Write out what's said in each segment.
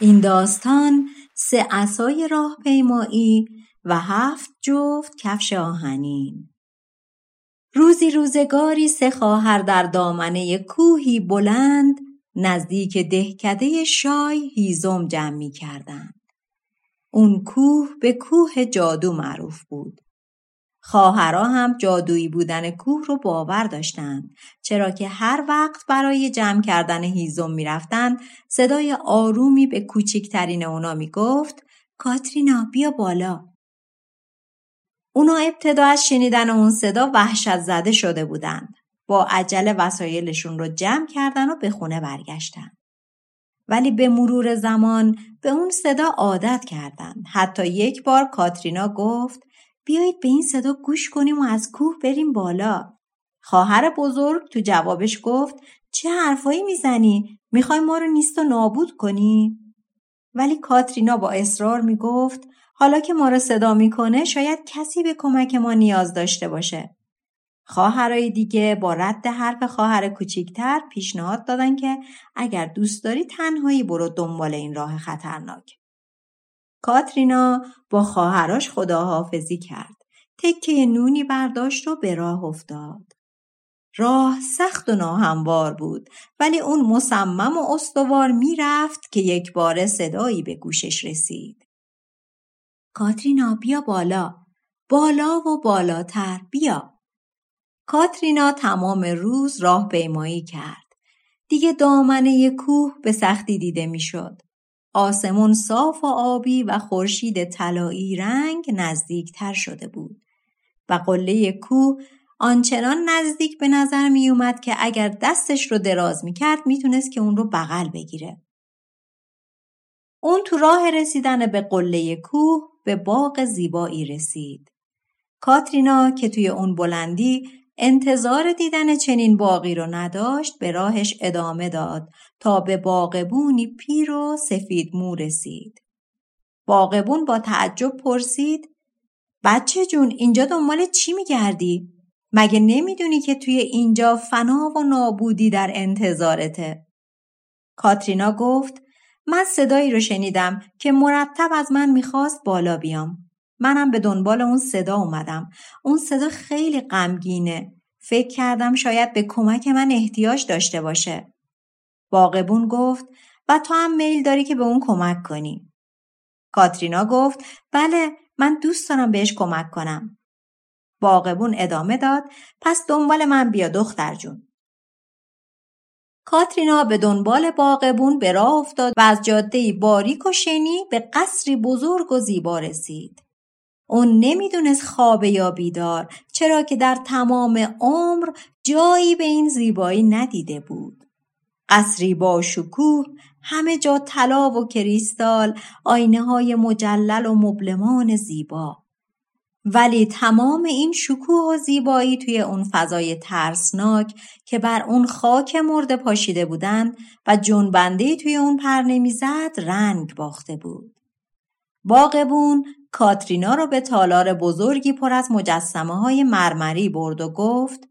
این داستان سه عصای راهپیمایی و هفت جفت کفش آهنین روزی روزگاری سه خواهر در دامنه کوهی بلند نزدیک دهکده شای هیزم جمع می کردند. اون کوه به کوه جادو معروف بود. خواهرها هم جادویی بودن کوه رو باور داشتند چرا که هر وقت برای جمع کردن هیزم می‌رفتند صدای آرومی به کوچکترین اونا می‌گفت کاترینا بیا بالا. اونا ابتدا از شنیدن اون صدا وحشت زده شده بودند با عجله وسایلشون رو جمع کردن و به خونه برگشتن. ولی به مرور زمان به اون صدا عادت کردند. حتی یک بار کاترینا گفت بیایید به این صدا گوش کنیم و از کوه بریم بالا. خواهر بزرگ تو جوابش گفت چه حرفایی می‌زنی؟ می‌خوای ما رو نیست و نابود کنی؟ ولی کاترینا با اصرار می‌گفت حالا که ما رو صدا می‌کنه شاید کسی به کمک ما نیاز داشته باشه. خواهرای دیگه با رد حرف خواهر کوچیکتر پیشنهاد دادن که اگر دوست داری تنهایی برو دنبال این راه خطرناک. کاترینا با خواهراش خداحافظی کرد. تکه نونی برداشت و به راه افتاد. راه سخت و ناهموار بود ولی اون مصمم و استوار می‌رفت که یک بار صدایی به گوشش رسید. کاترینا بیا بالا. بالا و بالاتر بیا. کاترینا تمام روز راه پیمایی کرد. دیگه دامنه کوه به سختی دیده می‌شد. آسمون صاف و آبی و خورشید طلایی رنگ نزدیکتر شده بود و قله کوه آنچنان نزدیک به نظر می اومد که اگر دستش رو دراز می کرد می تونست که اون رو بغل بگیره. اون تو راه رسیدن به قله کوه به باغ زیبایی رسید. کاترینا که توی اون بلندی انتظار دیدن چنین باقی رو نداشت به راهش ادامه داد تا به باغبونی پیر و سفید مو رسید. باغبون با تعجب پرسید بچه جون اینجا دنبال چی میگردی؟ مگه نمی‌دونی که توی اینجا فنا و نابودی در انتظارته؟ کاترینا گفت من صدایی رو شنیدم که مرتب از من می‌خواست بالا بیام. منم به دنبال اون صدا اومدم. اون صدا خیلی غمگینه. فکر کردم شاید به کمک من احتیاج داشته باشه. باغبون گفت و تو هم میل داری که به اون کمک کنی. کاترینا گفت بله من دوست دارم بهش کمک کنم. باغبون ادامه داد پس دنبال من بیا دختر جون. کاترینا به دنبال باغبون به راه افتاد و از جاده باریک و شنی به قصری بزرگ و زیبا رسید. اون نمی‌دونست خوابه یا بیدار چرا که در تمام عمر جایی به این زیبایی ندیده بود. قصری با شکوه همه جا طلا و کریستال آینه های مجلل و مبلمان زیبا ولی تمام این شکوه و زیبایی توی اون فضای ترسناک که بر اون خاک مرده پاشیده بودند و جنبنده توی اون پر نمی‌زد رنگ باخته بود. باغبون کاترینا رو به تالار بزرگی پر از مجسمه های مرمری برد و گفت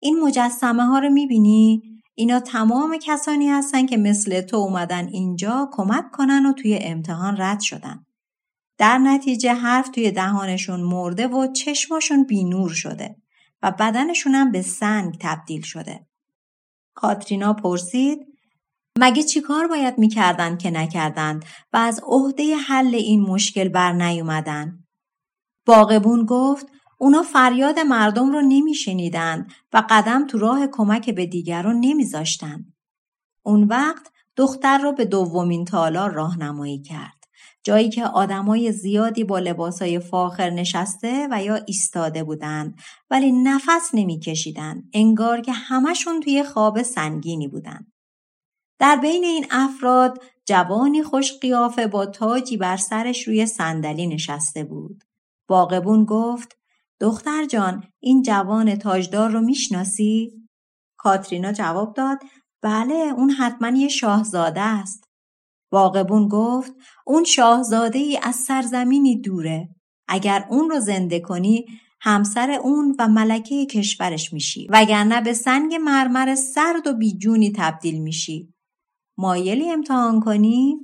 این مجسمه ها رو می‌بینی؟ اینا تمام کسانی هستن که مثل تو اومدن اینجا کمک کنن و توی امتحان رد شدن. در نتیجه حرف توی دهانشون مرده و چشماشون بینور شده و بدنشون هم به سنگ تبدیل شده. کاترینا پرسید مگه چی کار باید می‌کردن که نکردند و از عهده حل این مشکل بر نیومدن؟ باغبون گفت اونا فریاد مردم رو نمیشنیدند و قدم تو راه کمک به دیگران نمیذاشتند. اون وقت دختر رو به دومین تالار راهنمایی کرد. جایی که آدمای زیادی با لباسای فاخر نشسته و یا ایستاده بودند ولی نفس نمیکشیدند انگار که همشون توی خواب سنگینی بودند. در بین این افراد جوانی خوش قیافه با تاجی بر سرش روی صندلی نشسته بود. باغبون گفت دختر جان این جوان تاجدار رو می‌شناسی؟ کاترینا جواب داد بله اون حتما یه شاهزاده است. باغبون گفت اون شاهزاده ای از سرزمینی دوره. اگر اون رو زنده کنی همسر اون و ملکه کشورش میشی وگرنه به سنگ مرمر سرد و بیجونی تبدیل میشی. مایلی امتحان کنی؟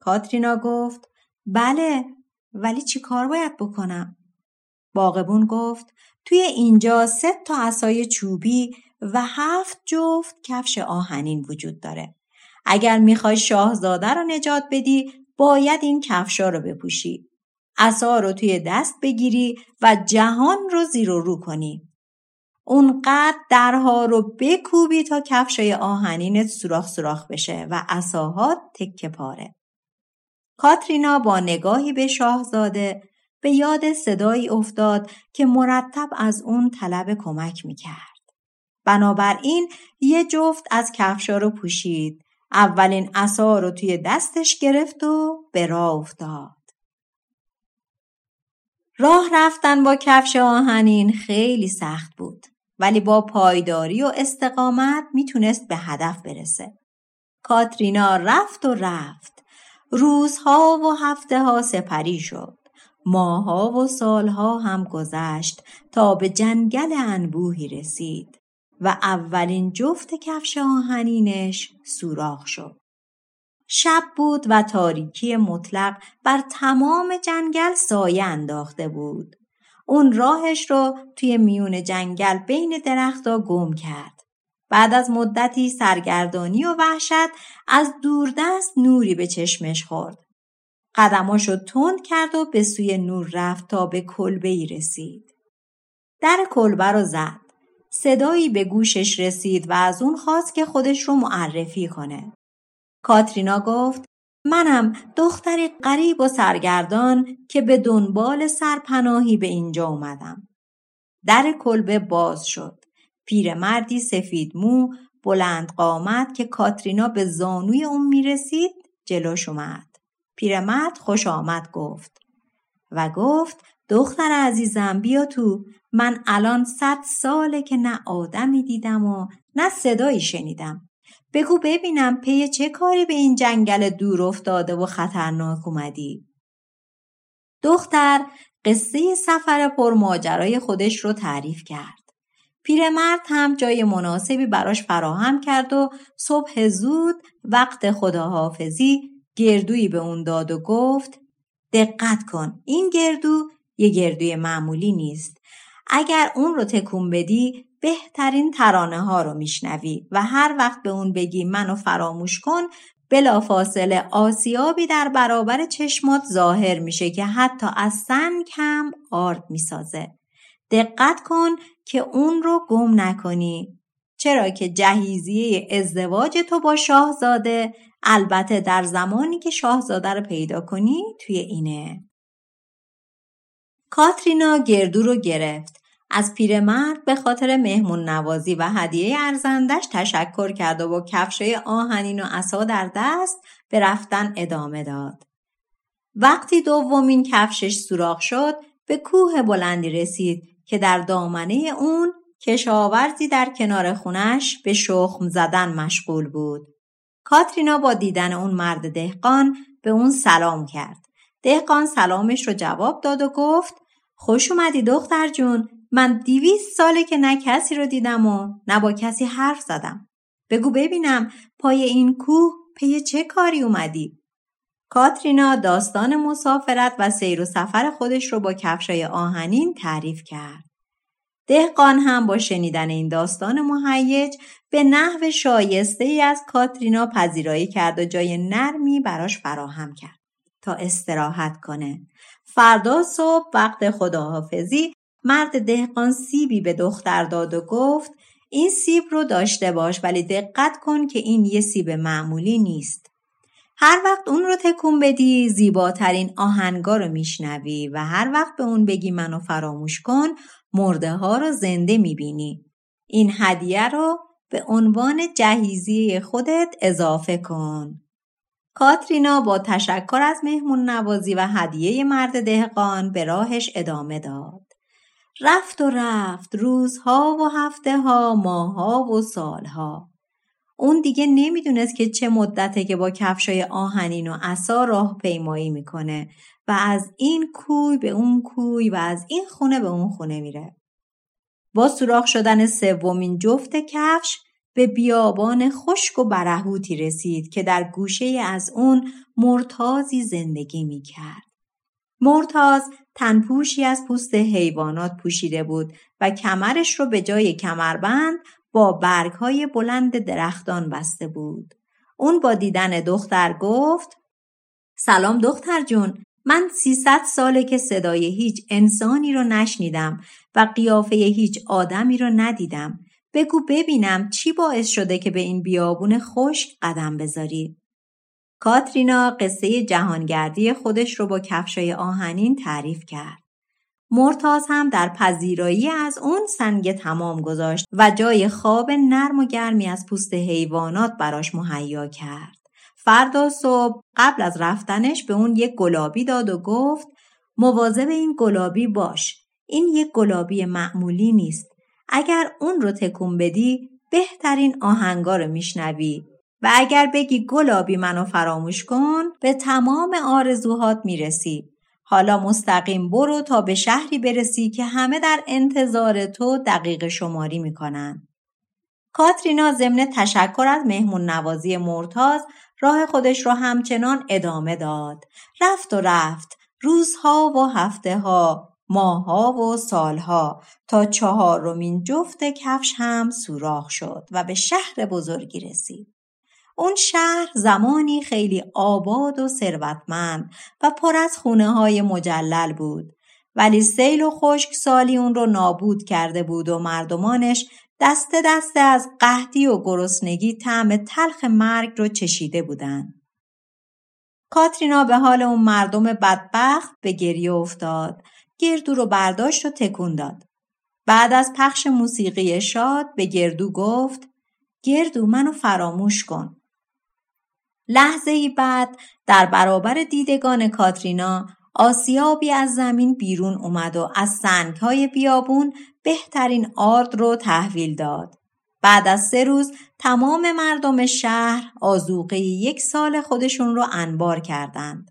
کاترینا گفت بله ولی چی کار باید بکنم؟ باغبون گفت توی اینجا سه تا عصای چوبی و هفت جفت کفش آهنین وجود داره. اگر می‌خوای شاهزاده رو نجات بدی باید این کفشا رو بپوشی. عصا رو توی دست بگیری و جهان رو زیر و رو کنی. اونقدر درها رو بکوبی تا کفشای آهنینت سوراخ سوراخ بشه و عصاها تکه پاره. کاترینا با نگاهی به شاهزاده به یاد صدایی افتاد که مرتب از اون طلب کمک می‌کرد. بنابراین یه جفت از کفشا رو پوشید. اولین عصا رو توی دستش گرفت و به راه افتاد. راه رفتن با کفش آهنین خیلی سخت بود ولی با پایداری و استقامت می‌تونست به هدف برسه. کاترینا رفت و رفت. روزها و هفته ها سپری شد. ماها و سالها هم گذشت تا به جنگل انبوهی رسید و اولین جفت کفش آهنینش سوراخ شد. شب بود و تاریکی مطلق بر تمام جنگل سایه انداخته بود. اون راهش رو توی میون جنگل بین درختها گم کرد. بعد از مدتی سرگردانی و وحشت از دوردست نوری به چشمش خورد. قدماشو تند کرد و به سوی نور رفت تا به کلبه ای رسید. در کلبه رو زد. صدایی به گوشش رسید و از اون خواست که خودش رو معرفی کنه. کاترینا گفت منم دختری غریب و سرگردان که به دنبال سرپناهی به اینجا اومدم. در کلبه باز شد. پیرمردی سفید مو بلند قامت که کاترینا به زانوی اون می‌رسید جلوش اومد. پیرمرد خوش آمد گفت و گفت دختر عزیزم بیا تو من الان صد ساله که نه آدمی دیدم و نه صدایی شنیدم بگو ببینم پی چه کاری به این جنگل دور افتاده و خطرناک اومدی. دختر قصه سفر پرماجرای خودش رو تعریف کرد. پیرمرد هم جای مناسبی براش فراهم کرد و صبح زود وقت خداحافظی گردویی به اون داد و گفت دقت کن این گردو یه گردوی معمولی نیست. اگر اون رو تکون بدی بهترین ترانه ها رو میشنوی و هر وقت به اون بگی منو فراموش کن بلافاصله آسیابی در برابر چشمات ظاهر میشه که حتی از سنگ هم آرد می‌سازه دقت کن که اون رو گم نکنی چرا که جهیزیه ازدواج تو با شاهزاده البته در زمانی که شاهزاده رو پیدا کنی توی اینه. کاترینا گردو رو گرفت. از پیرمرد به خاطر مهمون نوازی و هدیه ارزندش تشکر کرد و با کفشای آهنین و عصا در دست به رفتن ادامه داد. وقتی دومین کفشش سوراخ شد به کوه بلندی رسید که در دامنه اون کشاورزی در کنار خونش به شخم زدن مشغول بود. کاترینا با دیدن اون مرد دهقان به اون سلام کرد. دهقان سلامش رو جواب داد و گفت خوش اومدی دختر جون من دیویست ساله که نه کسی رو دیدم و نه با کسی حرف زدم. بگو ببینم پای این کوه پی چه کاری اومدی؟ کاترینا داستان مسافرت و سیر و سفر خودش رو با کفشای آهنین تعریف کرد. دهقان هم با شنیدن این داستان مهیج به نحو شایسته ای از کاترینا پذیرایی کرد و جای نرمی براش فراهم کرد تا استراحت کنه. فردا صبح وقت خداحافظی مرد دهقان سیبی به دختر داد و گفت این سیب رو داشته باش ولی دقت کن که این یه سیب معمولی نیست. هر وقت اون رو تکون بدی زیباترین آهنگا رو میشنوی و هر وقت به اون بگی منو فراموش کن مرده ها رو زنده می‌بینی. این هدیه رو به عنوان جهیزیه خودت اضافه کن. کاترینا با تشکر از مهمون نوازی و هدیه مرد دهقان به راهش ادامه داد. رفت و رفت روزها و هفته ها ماها و سالها. اون دیگه نمی‌دونست که چه مدته که با کفشای آهنین و عصا راه پیمایی می‌کنه و از این کوی به اون کوی و از این خونه به اون خونه میره. با سوراخ شدن سومین جفت کفش به بیابان خشک و برهوتی رسید که در گوشه از اون مرتازی زندگی می کرد. مرتاز تنپوشی از پوست حیوانات پوشیده بود و کمرش رو به جای کمربند با برگهای بلند درختان بسته بود. اون با دیدن دختر گفت سلام دختر جون من سیصد ساله که صدای هیچ انسانی رو نشنیدم و قیافه هیچ آدمی رو ندیدم. بگو ببینم چی باعث شده که به این بیابون خشک قدم بذاری؟ کاترینا قصه جهانگردی خودش رو با کفشای آهنین تعریف کرد. مرتاز هم در پذیرایی از اون سنگ تمام گذاشت و جای خواب نرم و گرمی از پوست حیوانات براش مهیا کرد. فردا صبح قبل از رفتنش به اون یک گلابی داد و گفت مواظب این گلابی باش. این یک گلابی معمولی نیست. اگر اون رو تکون بدی بهترین آهنگا رو میشنوی و اگر بگی گلابی منو فراموش کن به تمام آرزوهات می‌رسی. حالا مستقیم برو تا به شهری برسی که همه در انتظار تو دقیق شماری می‌کنن. کاترینا ضمن تشکر از مهمون نوازی مرتاز راه خودش را همچنان ادامه داد. رفت و رفت. روزها و هفته ها، ماها و سالها تا چهارمین جفت کفش هم سوراخ شد و به شهر بزرگی رسید. اون شهر زمانی خیلی آباد و ثروتمند و پر از خونه های مجلل بود ولی سیل و خشک سالی اون رو نابود کرده بود و مردمانش دسته دسته از قحطی و گرسنگی طعم تلخ مرگ رو چشیده بودند. کاترینا به حال اون مردم بدبخت به گریه افتاد. گردو رو برداشت و تکون داد. بعد از پخش موسیقی شاد به گردو گفت گردو منو فراموش کن. لحظه ای بعد در برابر دیدگان کاترینا آسیابی از زمین بیرون اومد و از سنگهای بیابون بهترین آرد رو تحویل داد. بعد از سه روز تمام مردم شهر آزوقه یک سال خودشون رو انبار کردند.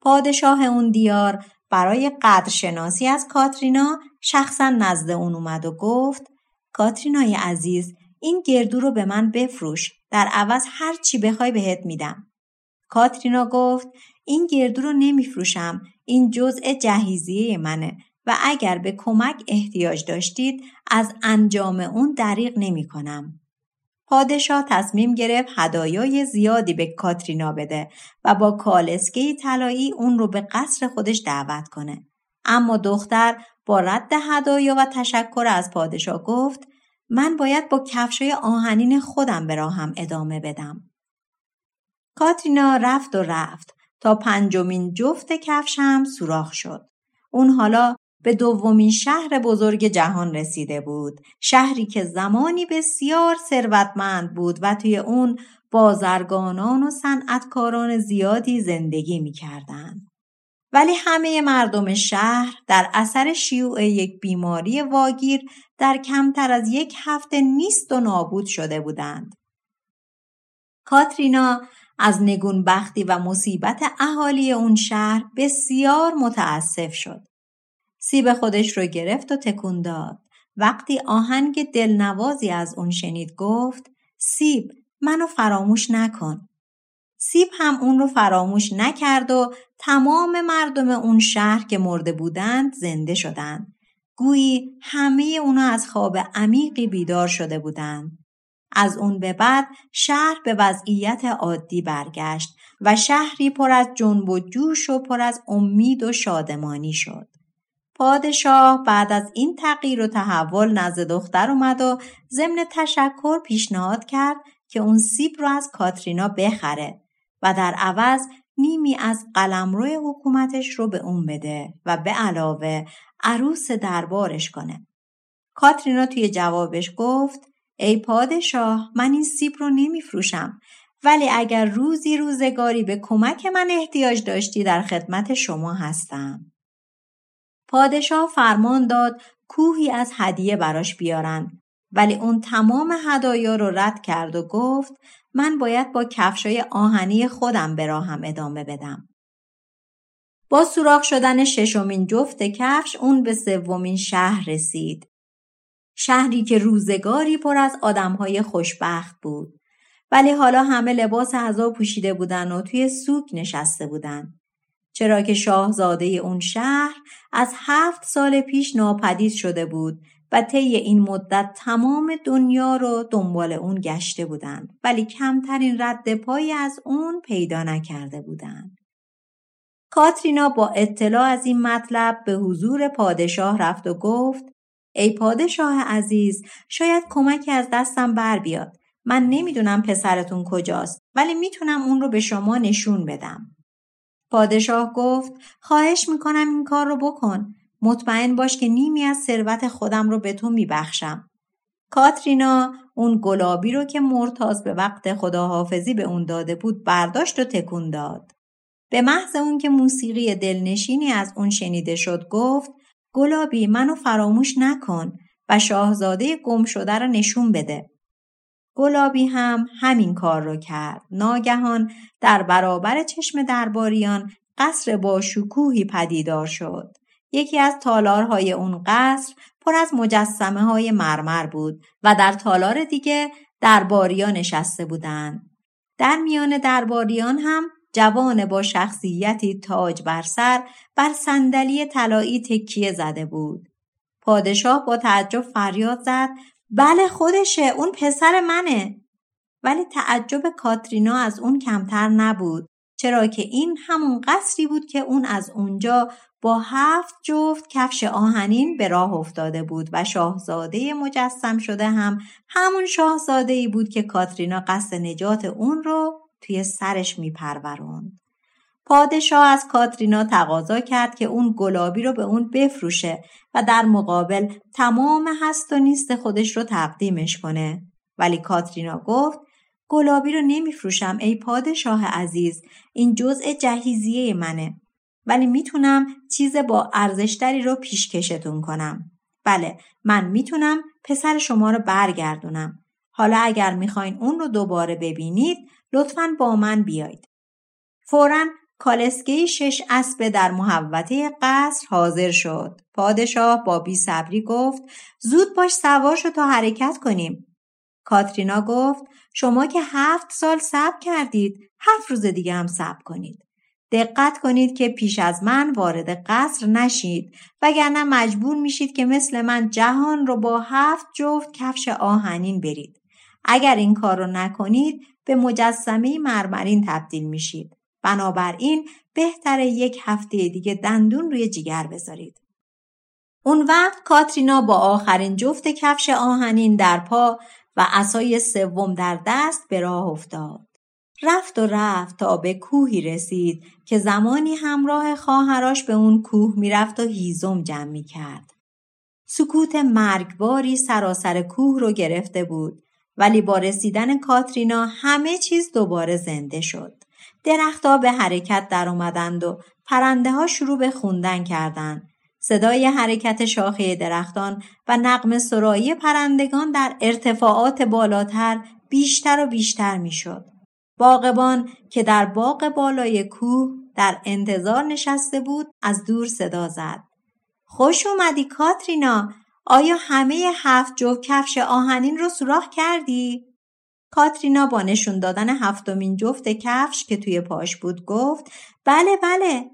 پادشاه اون دیار برای قدرشناسی از کاترینا شخصا نزد اون اومد و گفت کاترینای عزیز این گردو رو به من بفروش در عوض هر چی بخوای بهت میدم. کاترینا گفت این گردو رو نمیفروشم این جزء جهیزیه منه و اگر به کمک احتیاج داشتید از انجام اون دریغ نمی کنم. پادشاه تصمیم گرفت هدایای زیادی به کاترینا بده و با کالسکه طلایی اون رو به قصر خودش دعوت کنه. اما دختر با رد هدایا و تشکر از پادشاه گفت من باید با کفشای آهنین خودم به راهم ادامه بدم. کاترینا رفت و رفت تا پنجمین جفت کفشم سوراخ شد. اون حالا به دومین شهر بزرگ جهان رسیده بود شهری که زمانی بسیار ثروتمند بود و توی اون بازرگانان و صنعتکاران زیادی زندگی می‌کردند ولی همه مردم شهر در اثر شیوع یک بیماری واگیر در کمتر از یک هفته نیست و نابود شده بودند. کاترینا از نگون بختی و مصیبت اهالی اون شهر بسیار متاسف شد. سیب خودش رو گرفت و تکون داد. وقتی آهنگ دلنوازی از اون شنید گفت سیب منو فراموش نکن. سیب هم اون رو فراموش نکرد و تمام مردم اون شهر که مرده بودند زنده شدند. گویی همه اونا از خواب عمیقی بیدار شده بودند. از اون به بعد شهر به وضعیت عادی برگشت و شهری پر از جنب و جوش و پر از امید و شادمانی شد. پادشاه بعد از این تغییر و تحول نزد دختر اومد و ضمن تشکر پیشنهاد کرد که اون سیب رو از کاترینا بخره و در عوض نیمی از قلمرو حکومتش رو به اون بده و به علاوه عروس دربارش کنه. کاترینا توی جوابش گفت ای پادشاه من این سیب رو نمیفروشم ولی اگر روزی روزگاری به کمک من احتیاج داشتی در خدمت شما هستم. پادشاه فرمان داد کوهی از هدیه براش بیارن ولی اون تمام هدایا رو رد کرد و گفت من باید با کفشای آهنی خودم به راهم ادامه بدم. با سوراخ شدن ششمین جفت کفش اون به سومین شهر رسید. شهری که روزگاری پر از آدمهای خوشبخت بود. ولی حالا همه لباس عذا پوشیده بودن و توی سوک نشسته بودن. چرا که شاهزاده اون شهر از هفت سال پیش ناپدید شده بود و طی این مدت تمام دنیا رو دنبال اون گشته بودند ولی کمترین رد پایی از اون پیدا نکرده بودند. کاترینا با اطلاع از این مطلب به حضور پادشاه رفت و گفت ای پادشاه عزیز شاید کمکی از دستم بر بیاد. من نمی‌دونم پسرتون کجاست ولی می‌تونم اون رو به شما نشون بدم. پادشاه گفت خواهش می‌کنم این کار رو بکن. مطمئن باش که نیمی از ثروت خودم رو به تو میبخشم. کاترینا اون گلابی رو که مرتاز به وقت خداحافظی به اون داده بود برداشت و تکون داد. به محض اون که موسیقی دلنشینی از اون شنیده شد گفت گلابی منو فراموش نکن و شاهزاده گم شده رو نشون بده. گلابی هم همین کار رو کرد. ناگهان در برابر چشم درباریان قصر با شکوهی پدیدار شد. یکی از تالارهای اون قصر پر از مجسمه های مرمر بود و در تالار دیگه درباریان نشسته بودند. در میان درباریان هم جوان با شخصیتی تاج بر سر بر صندلی طلایی تکیه زده بود. پادشاه با تعجب فریاد زد بله خودشه اون پسر منه. ولی تعجب کاترینا از اون کمتر نبود چرا که این همون قصری بود که اون از اونجا با هفت جفت کفش آهنین به راه افتاده بود و شاهزاده مجسم شده هم همون شاهزاده ای بود که کاترینا قصد نجات اون رو توی سرش میپروروند. پادشاه از کاترینا تقاضا کرد که اون گلابی رو به اون بفروشه و در مقابل تمام هست و نیست خودش رو تقدیمش کنه. ولی کاترینا گفت گلابی رو نمیفروشم ای پادشاه عزیز این جزء جهیزیه منه ولی می‌تونم چیز با ارزشتری رو پیشکشتون کنم. بله من می‌تونم پسر شما رو برگردونم. حالا اگر می‌خواین اون رو دوباره ببینید لطفا با من بیایید. فورا کالسکه شش اسبه در محوطه قصر حاضر شد. پادشاه با بی صبری گفت زود باش سوار شد تا حرکت کنیم. کاترینا گفت شما که هفت سال صبر کردید هفت روز دیگه هم صبر کنید. دقت کنید که پیش از من وارد قصر نشید وگرنه مجبور میشید که مثل من جهان رو با هفت جفت کفش آهنین برید. اگر این کار رو نکنید به مجسمه مرمرین تبدیل میشید. بنابراین بهتر یک هفته دیگه دندون روی جیگر بذارید. اون وقت کاترینا با آخرین جفت کفش آهنین در پا و اسای سوم در دست به راه افتاد. رفت و رفت تا به کوهی رسید که زمانی همراه خواهرش به اون کوه می‌رفت و هیزم جمع می کرد. سکوت مرگباری سراسر کوه رو گرفته بود ولی با رسیدن کاترینا همه چیز دوباره زنده شد. درختها به حرکت در اومدند و پرنده ها شروع به خوندن کردند. صدای حرکت شاخه درختان و نقم سرایی پرندگان در ارتفاعات بالاتر بیشتر و بیشتر می‌شد. باغبان که در باغ بالای کوه در انتظار نشسته بود از دور صدا زد. خوش اومدی کاترینا آیا همه هفت جو کفش آهنین رو سوراخ کردی؟ کاترینا با نشون دادن هفتمین جفت کفش که توی پاش بود گفت بله بله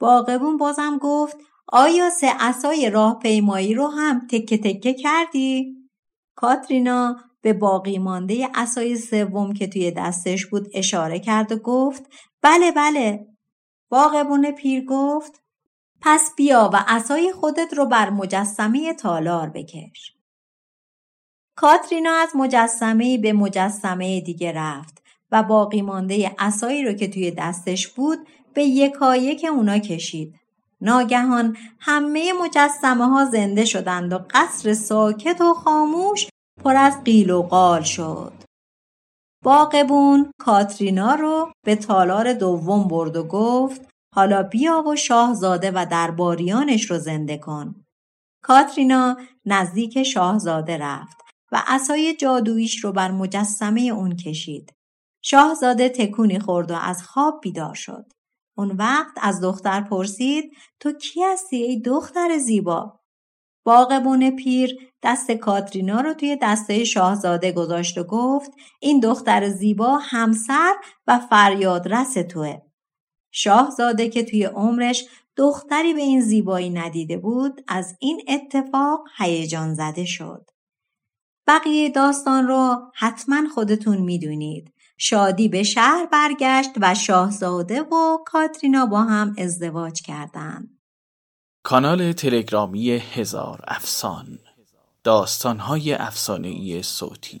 باغبون بازم گفت آیا سه اسای راهپیمایی رو هم تکه تکه کردی؟ کاترینا به باقی مانده اسای سوم که توی دستش بود اشاره کرد و گفت بله بله باغبون پیر گفت پس بیا و اسای خودت رو بر مجسمه تالار بکش کاترینا از مجسمه به مجسمه دیگه رفت و باقی مانده اسایی رو که توی دستش بود به یکایک اونا کشید ناگهان همه مجسمه ها زنده شدند و قصر ساکت و خاموش پر از قیل و قال شد. باقبون کاترینا رو به تالار دوم برد و گفت حالا بیا و شاهزاده و درباریانش رو زنده کن. کاترینا نزدیک شاهزاده رفت و عصای جادویش رو بر مجسمه اون کشید. شاهزاده تکونی خورد و از خواب بیدار شد. اون وقت از دختر پرسید تو کی هستی ای دختر زیبا؟ باغبون پیر دست کاترینا رو توی دسته شاهزاده گذاشت و گفت این دختر زیبا همسر و فریاد رس توه. شاهزاده که توی عمرش دختری به این زیبایی ندیده بود از این اتفاق هیجان زده شد. بقیه داستان رو حتما خودتون می‌دونید. شادی به شهر برگشت و شاهزاده و کاترینا با هم ازدواج کردند. کانال تلگرامی هزار افسان داستانهای افسانهای صوتی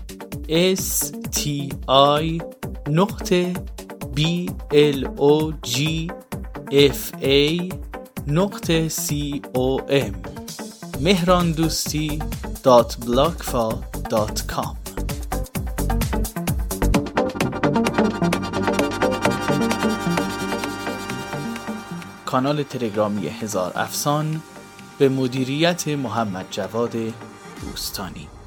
s t i نقطه b l o g f a نقطه c o m. مهران دوستی دات دات کام کانال تلگرامی هزار افسان به مدیریت محمد جواد دوستانی.